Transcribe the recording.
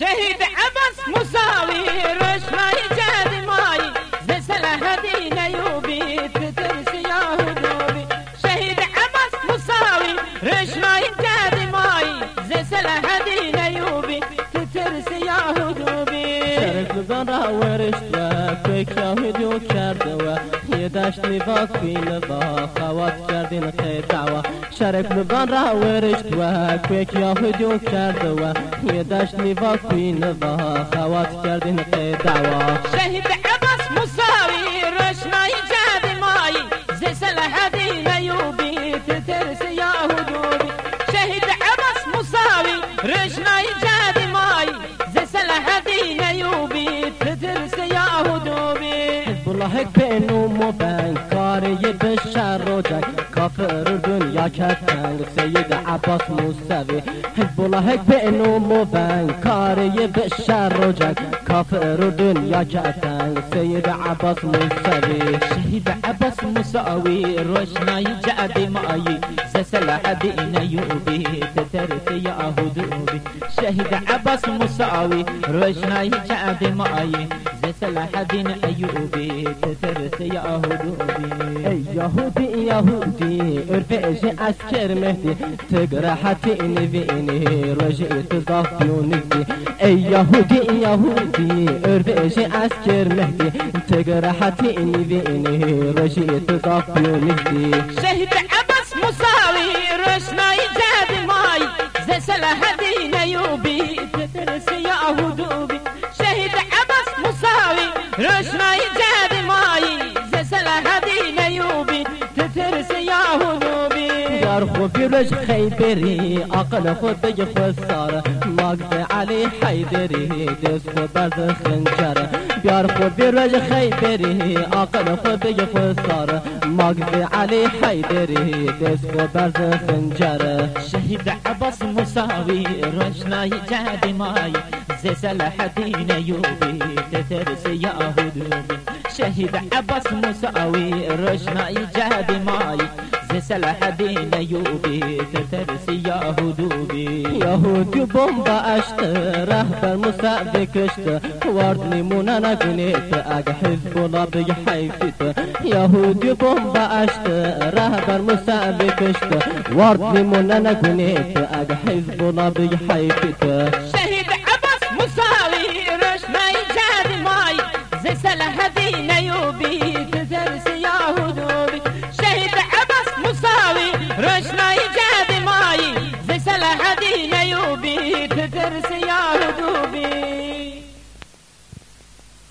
شهيد عبس مساوي رشنا يجاد ماي زي سلاح دين يوبي تترس يا هدوبي شهيد عبس مساوي رشنا برا ورش و فکر هدیو کرده و یه دشت نیفاق بین با خواب کردین قیده و شرک لبان را ورشت و فکر یا هجوم کرده و یه دشت نیفاق بین با خواب کردین قیده و شهید کاری بشر جنگ کافر دنیا کتنگ سید عباس موسوی. حزب الله بینو مبن کاری بشر جنگ کافر دنیا کتنگ سید عباس موسوی. شهيد عبس مساوي رشنا يجاد ماي زي سلاح دين يوبي تترس يا هدوبي شهيد عبس مساوي رشنا يجاد ماي زي سلاح دين ايوبي ای یهودی یهودی ارفعش اسکر مهدی تگرحتی نوینی رجع تضافیونیدی ای یهودی یهودی ارفعش اسکر مهدی تگرحتی نوینی رجع تضافیونیدی شهيد عبس مساوي رشنا يجاد ماي زي سلاح دين أيوبي تترس يا هدوبي شهيد عبس مساوي رشنا يجاد یار خوبی رج خیبری عقل خود بگه خسار. ماگد علی حیدری دست خود برز خنجر. بیار خوبی رج خیبری عقل خود بگه خسار. ماگد علی حیدری دست خود برز خنجر. شهيد عبس مساوي رشنا يجاد ماي. زي سلاح دين ايوبي تترس يا هدوبي. شهيد عبس مساوي رشنا يجاد ماي. سلاح دين ايوبي تترس يا هدوبي یهودی بمب أشت رهبر مساعد کشت وارد نمونة نکنید اگه حزب الله حیفیت یهودی بمب أشت رهبر مساعد کشت وارد نمونة نکنید اگه حزب الله بگه حیفیت شهيد عبس مساوي رشنا يجاد ماي. زي سلاح دين ايوبي வரிசையா